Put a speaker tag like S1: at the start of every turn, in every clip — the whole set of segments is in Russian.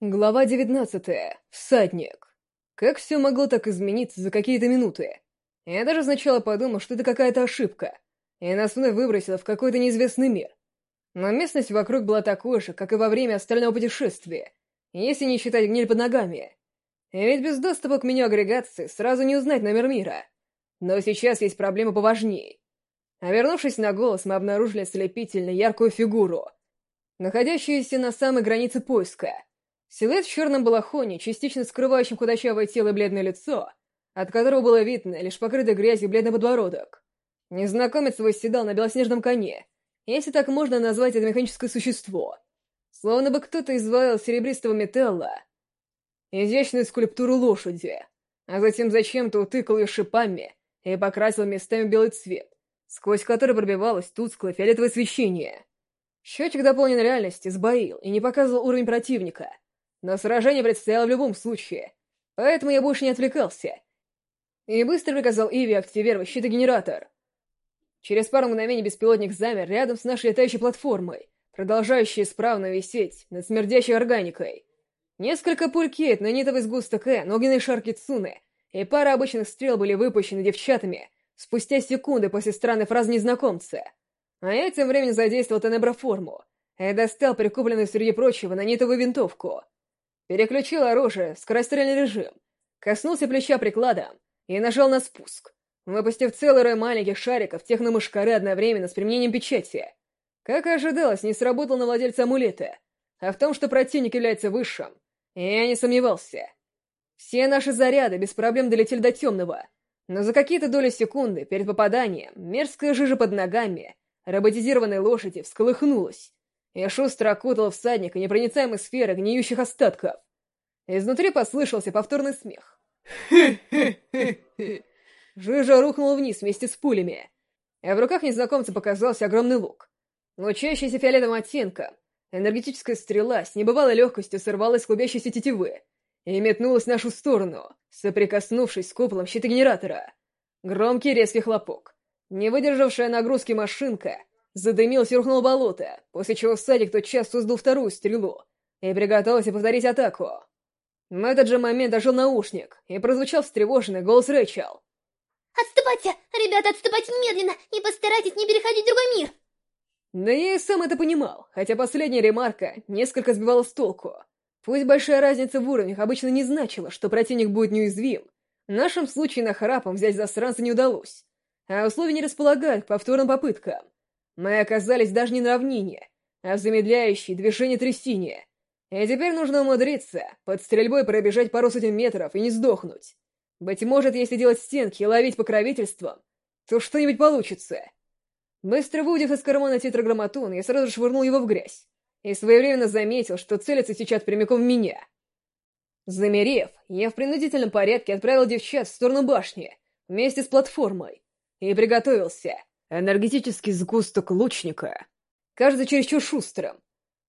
S1: Глава 19. Всадник. Как все могло так измениться за какие-то минуты? Я даже сначала подумал, что это какая-то ошибка, и нас вновь выбросило в какой-то неизвестный мир. Но местность вокруг была такой же, как и во время остального путешествия, если не считать гниль под ногами. И ведь без доступа к меню агрегации сразу не узнать номер мира. Но сейчас есть проблема поважнее. А вернувшись на голос, мы обнаружили ослепительно яркую фигуру, находящуюся на самой границе поиска — Силуэт в черном балахоне, частично скрывающем худощавое тело и бледное лицо, от которого было видно лишь покрытый грязью бледный подбородок. Незнакомец восседал на белоснежном коне, если так можно назвать это механическое существо. Словно бы кто-то изваял серебристого металла изящную скульптуру лошади, а затем зачем-то утыкал ее шипами и покрасил местами белый цвет, сквозь который пробивалось тусклое фиолетовое свечение. Счетчик дополненной реальности сбоил и не показывал уровень противника — но сражение предстояло в любом случае, поэтому я больше не отвлекался. И быстро приказал Иви активировать щитогенератор. Через пару мгновений беспилотник замер рядом с нашей летающей платформой, продолжающей исправно висеть над смердящей органикой. Несколько пуль Кейт, нанитовый сгусток Э, огненный шар Кицуны и пара обычных стрел были выпущены девчатами спустя секунды после странной фразы незнакомца. А я тем временем задействовал тенеброформу и достал прикупленную среди прочего нанитовую винтовку — Переключил оружие в скорострельный режим, коснулся плеча прикладом и нажал на спуск, выпустив целый рой маленьких шариков техномышкары одновременно с применением печати. Как и ожидалось, не сработал на владельца амулета, а в том, что противник является высшим, я не сомневался. Все наши заряды без проблем долетели до темного, но за какие-то доли секунды перед попаданием мерзкая жижа под ногами роботизированной лошади всколыхнулась, я шустро окутал всадника непроницаемой сферы гниющих остатков. Изнутри послышался повторный смех. Жижа рухнула вниз вместе с пулями, а в руках незнакомца показался огромный лук. Лучащийся фиолетовым оттенком, энергетическая стрела с небывалой легкостью сорвалась с клубящейся тетивы и метнулась в нашу сторону, соприкоснувшись с куполом щитогенератора. Громкий резкий хлопок. Не выдержавшая нагрузки машинка Задымилось и рухнуло болото, после чего всадник тотчас создал вторую стрелу и приготовился повторить атаку. В этот же момент ожил наушник, и прозвучал встревоженный голос Рэйчел.
S2: «Отступайте! Ребята, отступайте немедленно и постарайтесь не переходить в другой мир!»
S1: Да я и сам это понимал, хотя последняя ремарка несколько сбивала с толку. Пусть большая разница в уровнях обычно не значила, что противник будет неуязвим, в нашем случае на храпом взять засранца не удалось, а условия не располагают к повторным попыткам. Мы оказались даже не на равнине, а в замедляющей движение трясине. И теперь нужно умудриться под стрельбой пробежать пару сотен метров и не сдохнуть. Быть может, если делать стенки и ловить покровительством, то что-нибудь получится. Быстро выудив из кармана тетраграмматон, я сразу швырнул его в грязь и своевременно заметил, что целится сейчас прямиком в меня. Замерев, я в принудительном порядке отправил девчат в сторону башни вместе с платформой и приготовился — Энергетический сгусток лучника кажется чересчур шустрым,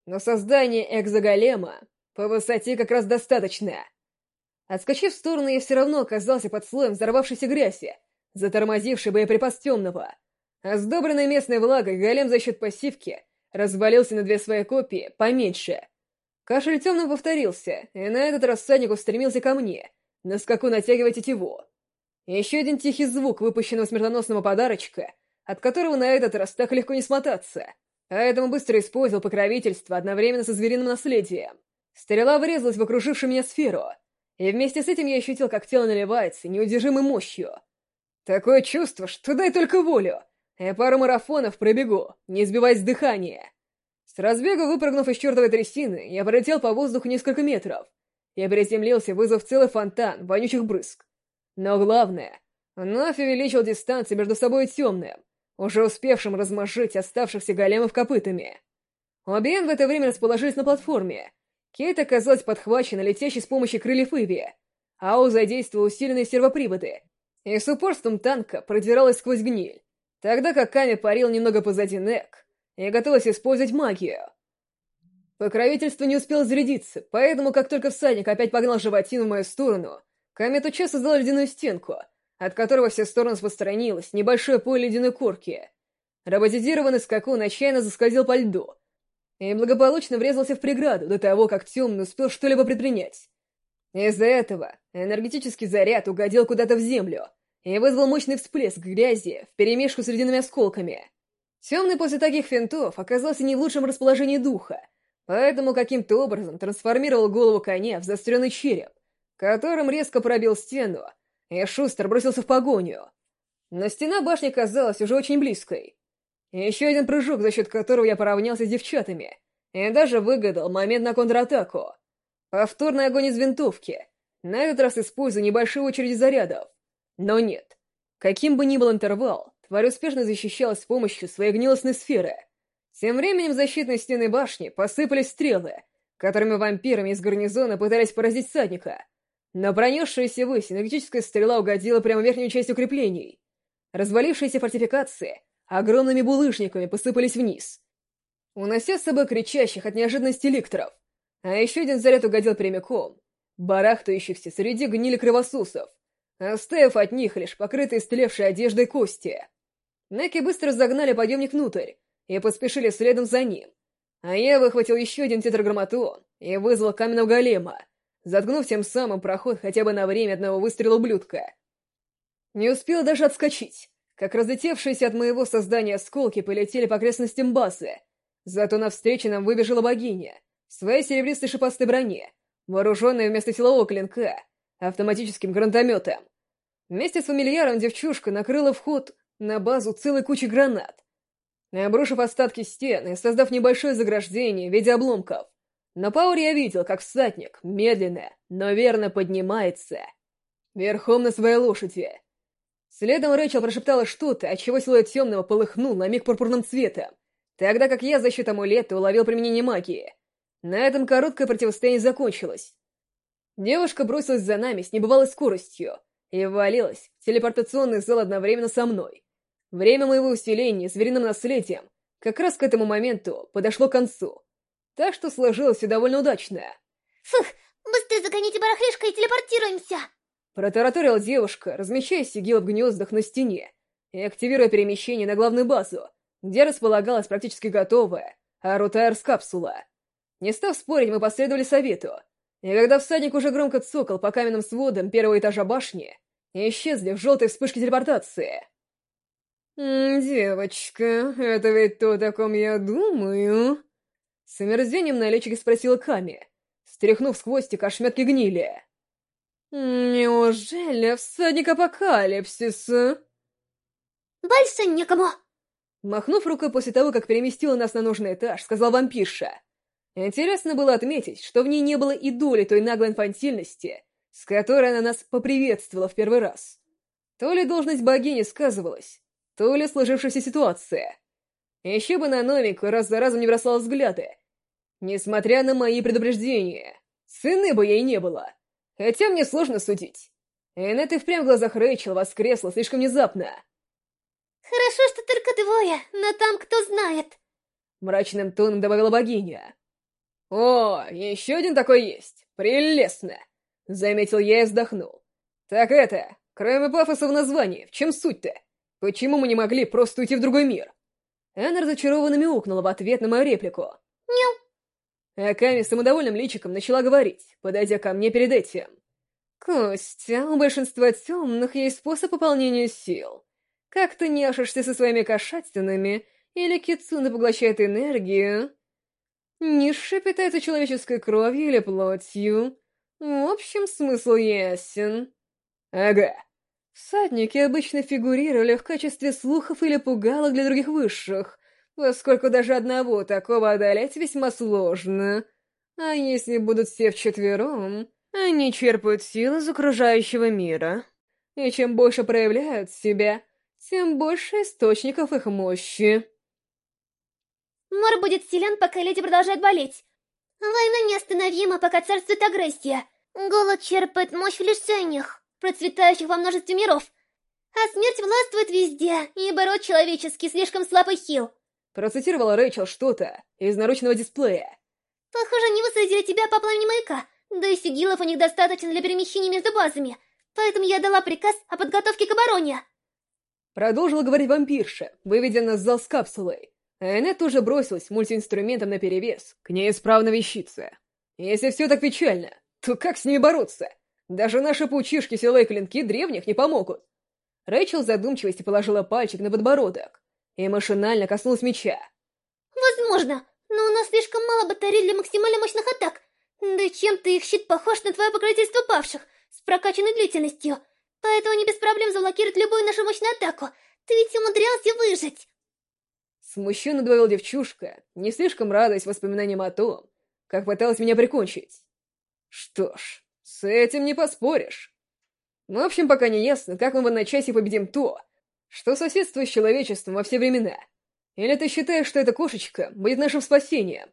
S1: но создание экзоголема по высоте как раз достаточно. Отскочив в сторону, я все равно оказался под слоем взорвавшейся грязи, затормозивший боеприпас темного. А сдобренный местной влагой голем за счет пассивки развалился на две свои копии поменьше. Кашель темным повторился, и на этот раз всадник устремился ко мне, на скаку натягивая тетиву. Еще один тихий звук выпущенного смертоносного подарочка — от которого на этот раз так легко не смотаться. Поэтому быстро использовал покровительство одновременно со звериным наследием. Стрела врезалась в окружившую меня сферу, и вместе с этим я ощутил, как тело наливается неудержимой мощью. Такое чувство, что дай только волю, я пару марафонов пробегу, не сбиваясь с дыхания. С разбега, выпрыгнув из чертовой трясины, я пролетел по воздуху несколько метров. Я приземлился, вызвав целый фонтан вонючих брызг. Но главное, вновь увеличил дистанцию между собой и темным, уже успевшим размажить оставшихся големов копытами. Обе в это время расположились на платформе. Кейт оказалась подхвачена летящей с помощью крыльев Иви. Ау задействовал усиленные сервоприводы и с упорством танка продиралась сквозь гниль, тогда как Ками парил немного позади Нек и готовилась использовать магию. Покровительство не успело зарядиться, поэтому, как только всадник опять погнал животину в мою сторону, Ками тотчас создал ледяную стенку — от которого все стороны распространилось небольшое поле ледяной корки. Роботизированный скакун отчаянно заскользил по льду, и благополучно врезался в преграду до того, как темный успел что-либо предпринять. Из-за этого энергетический заряд угодил куда-то в землю и вызвал мощный всплеск грязи вперемешку с ледяными осколками. Темный после таких финтов оказался не в лучшем расположении духа, поэтому каким-то образом трансформировал голову коня в заостренный череп, которым резко пробил стену, и шустро бросился в погоню. Но стена башни казалась уже очень близкой. Еще один прыжок, за счет которого я поравнялся с девчатами, и даже выгадал момент на контратаку. Повторный огонь из винтовки, на этот раз используя небольшую очередь зарядов. Но нет. Каким бы ни был интервал, тварь успешно защищалась с помощью своей гнилостной сферы. Тем временем защитной стены башни посыпались стрелы, которыми вампирами из гарнизона пытались поразить всадника. Но пронесшаяся ввысь энергетическая стрела угодила прямо в верхнюю часть укреплений. Развалившиеся фортификации огромными булыжниками посыпались вниз, унося с собой кричащих от неожиданности ликторов. А еще один заряд угодил прямиком, барахтающихся среди гнили кровосусов, оставив от них лишь покрытые стлевшей одеждой кости. Неки быстро загнали подъемник внутрь и поспешили следом за ним. А я выхватил еще один тетраграмматон и вызвал каменного голема, заткнув тем самым проход хотя бы на время одного выстрела ублюдка. Не успел даже отскочить, как разлетевшиеся от моего создания осколки полетели по окрестностям базы. Зато навстречу нам выбежала богиня в своей серебристой шипастой броне, вооруженная вместо силового клинка автоматическим гранатометом. Вместе с фамильяром девчушка накрыла вход на базу целой кучей гранат. Обрушив остатки стен и создав небольшое заграждение в виде обломков, на пауре я видел, как всадник медленно, но верно поднимается. Верхом на своей лошади. Следом Рэйчел прошептала что-то, отчего силуэт темного полыхнул на миг пурпурным цветом, тогда как я за счет амулета уловил применение магии. На этом короткое противостояние закончилось. Девушка бросилась за нами с небывалой скоростью и ввалилась в телепортационный зал одновременно со мной. Время моего усиления звериным наследием как раз к этому моменту подошло к концу, так что сложилось все довольно удачно.
S2: Фух, быстрее загоните барахлишко и телепортируемся!
S1: Протараторила девушка, размещая сигил в гнездах на стене и активируя перемещение на главную базу, где располагалась практически готовая Арутайрс-капсула. Не став спорить, мы последовали совету, и когда всадник уже громко цокал по каменным сводам первого этажа башни, исчезли в желтой вспышке телепортации. «Девочка, это ведь то, о ком я думаю?» С омерзением на личике спросила Ками, стряхнув с хвостика ошметки гнили. «Неужели всадник апокалипсиса?»
S2: «Больше некому!»
S1: Махнув рукой после того, как переместила нас на нужный этаж, сказал вампирша. Интересно было отметить, что в ней не было и доли той наглой инфантильности, с которой она нас поприветствовала в первый раз. То ли должность богини сказывалась, то ли сложившаяся ситуация. Еще бы на новенькую раз за разом не бросала взгляды. Несмотря на мои предупреждения, сыны бы ей не было. Хотя мне сложно судить. Эннет и впрямь в глазах Рэйчел воскресла слишком внезапно.
S2: «Хорошо, что только двое, но там кто знает», —
S1: мрачным тоном добавила богиня. «О, еще один такой есть. Прелестно!» — заметил я и вздохнул. «Так это, кроме пафоса в названии, в чем суть-то? Почему мы не могли просто уйти в другой мир?» Энна разочарованно мяукнула в ответ на мою реплику.
S2: «Няу!»
S1: А Ками самодовольным личиком начала говорить, подойдя ко мне перед этим. «Костя, у большинства темных есть способ пополнения сил. Как ты няшешься со своими кошатинами, или Кицуна поглощает энергию? Низший питается человеческой кровью или плотью. В общем, смысл ясен». «Ага». Всадники обычно фигурировали в качестве слухов или пугалок для других высших, поскольку даже одного такого одолеть весьма сложно. А если будут все вчетвером, они черпают силы из окружающего мира. И чем больше проявляют себя, тем больше источников их мощи.
S2: Мор будет силен, пока леди продолжает болеть. Война неостановима, пока царствует агрессия. Голод черпает мощь в лишениях, процветающих во множестве миров. А смерть властвует везде, ибо род человеческий слишком слабый хил.
S1: Процитировала Рэйчел что-то из наручного дисплея.
S2: Похоже, они высадили тебя по пламени маяка, да и сигилов у них достаточно для перемещения между базами, поэтому я дала приказ о подготовке к обороне.
S1: Продолжила говорить вампирша, выведя нас в зал с капсулой, Энет тоже бросилась мультиинструментом наперевес к неисправно вещице. Если все так печально, то как с ними бороться? Даже наши паучишки силой клинки древних не помогут. Рэйчел в задумчивости положила пальчик на подбородок и машинально коснулась меча.
S2: Возможно, но у нас слишком мало батарей для максимально мощных атак. Да чем-то их щит похож на твое покровительство павших, с прокачанной длительностью. Поэтому они без проблем заблокируют любую нашу мощную атаку. Ты ведь умудрялся выжить.
S1: Смущенно добавила девчушка, не слишком радуясь воспоминаниям о том, как пыталась меня прикончить. Что ж, с этим не поспоришь. В общем, пока не ясно, как мы в одночасье победим то, что соседствует с человечеством во все времена. Или ты считаешь, что эта кошечка будет нашим спасением?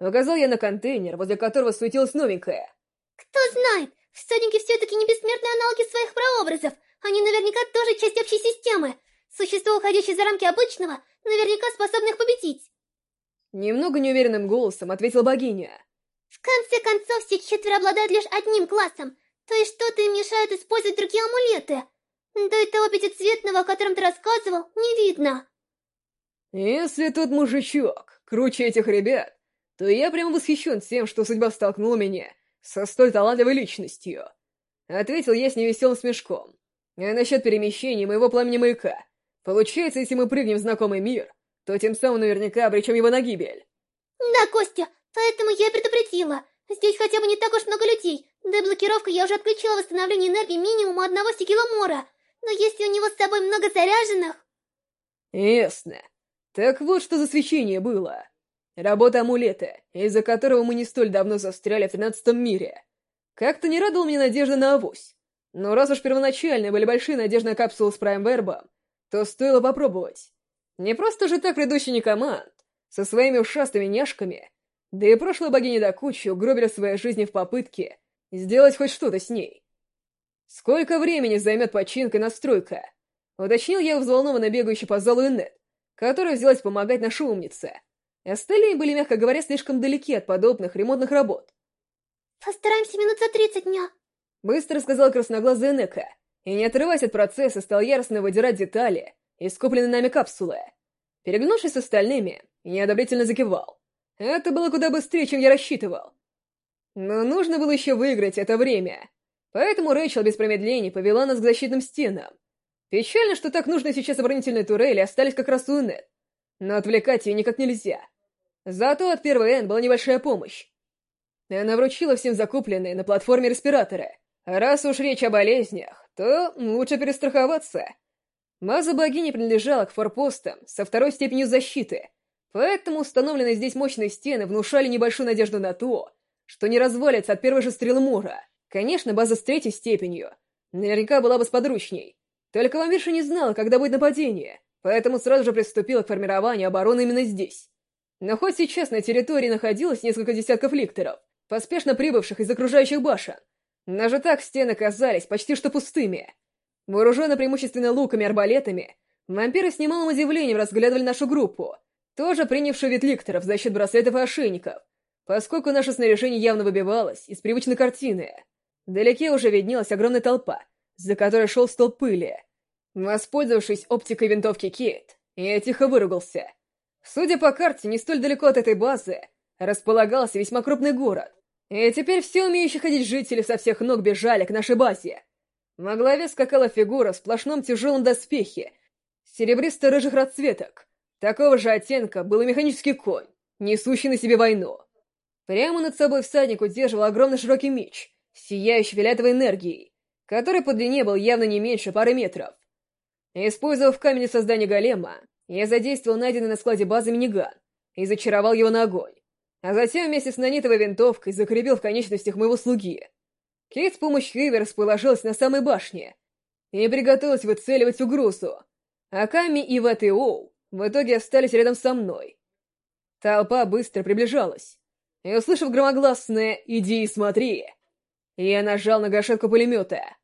S1: Указал я на контейнер, возле которого суетилась новенькая.
S2: Кто знает, всадники все-таки не бессмертные аналоги своих прообразов. Они наверняка тоже часть общей системы. Существо, уходящее за рамки обычного, наверняка способны их победить.
S1: Немного неуверенным голосом ответила богиня.
S2: В конце концов, все четверо обладают лишь одним классом, то есть что-то им мешает использовать другие амулеты. Да и того пятицветного, о котором ты рассказывал, не видно.
S1: Если тот мужичок круче этих ребят, то я прямо восхищен тем, что судьба столкнула меня со столь талантливой личностью. Ответил я с невеселым смешком. А насчет перемещения моего пламени маяка. Получается, если мы прыгнем в знакомый мир, то тем самым наверняка обречем его на гибель.
S2: Да, Костя, поэтому я и предупредила. Здесь хотя бы не так уж много людей. Да и блокировка я уже отключила восстановление энергии минимум одного стикиломора. Но если у него с собой много заряженных...
S1: Ясно. Так вот, что за свечение было. Работа амулета, из-за которого мы не столь давно застряли в тринадцатом мире. Как-то не радовал мне надежда на авось. Но раз уж первоначально были большие надежды на капсулу с прайм-вербом, то стоило попробовать. Не просто же так предыдущий некоманд, со своими ушастыми няшками, да и прошлая богиня до кучи угробили своей жизни в попытке сделать хоть что-то с ней. Сколько времени займет починка и настройка? Уточнил я взволнованно бегающий по залу Иннет, которая взялась помогать нашей умнице. Остальные были, мягко говоря, слишком далеки от подобных ремонтных работ.
S2: «Постараемся минут за тридцать дня», —
S1: быстро сказала красноглазая Нека, и, не отрываясь от процесса, стал яростно выдирать детали из купленной нами капсулы. Перегнувшись с остальными, я одобрительно закивал. Это было куда быстрее, чем я рассчитывал. Но нужно было еще выиграть это время. Поэтому Рэйчел без промедлений повела нас к защитным стенам. Печально, что так нужно сейчас оборонительные турели остались как раз у Инет. Но отвлекать ее никак нельзя. Зато от первой Н была небольшая помощь. Она вручила всем закупленные на платформе респираторы. раз уж речь о болезнях, то лучше перестраховаться. База богини принадлежала к форпостам со второй степенью защиты, поэтому установленные здесь мощные стены внушали небольшую надежду на то, что не развалится от первой же стрелы Мора. Конечно, база с третьей степенью. Наверняка была бы сподручней. Только вампирша не знала, когда будет нападение, поэтому сразу же приступила к формированию обороны именно здесь. Но хоть сейчас на территории находилось несколько десятков ликторов, поспешно прибывших из окружающих башен, даже так стены казались почти что пустыми. Вооруженные преимущественно луками и арбалетами, вампиры с немалым удивлением разглядывали нашу группу, тоже принявшую вид ликторов в защит браслетов и ошейников, поскольку наше снаряжение явно выбивалось из привычной картины. Вдалеке уже виднелась огромная толпа, за которой шел столб пыли. Воспользовавшись оптикой винтовки Кейт, я тихо выругался. Судя по карте, не столь далеко от этой базы располагался весьма крупный город, и теперь все умеющие ходить жители со всех ног бежали к нашей базе. Во главе скакала фигура в сплошном тяжелом доспехе, серебристо-рыжих расцветок. Такого же оттенка был и механический конь, несущий на себе войну. Прямо над собой всадник удерживал огромный широкий меч, сияющий фиолетовой энергией, который по длине был явно не меньше пары метров. Использовав камень создания голема, я задействовал найденный на складе базы миниган и зачаровал его на огонь, а затем вместе с нанитовой винтовкой закрепил в конечностях моего слуги. Кейт с помощью Иви расположилась на самой башне и приготовилась выцеливать угрозу, а Ками и Ватиоу в итоге остались рядом со мной. Толпа быстро приближалась, и, услышав громогласное «Иди и смотри», я нажал на гашетку пулемета —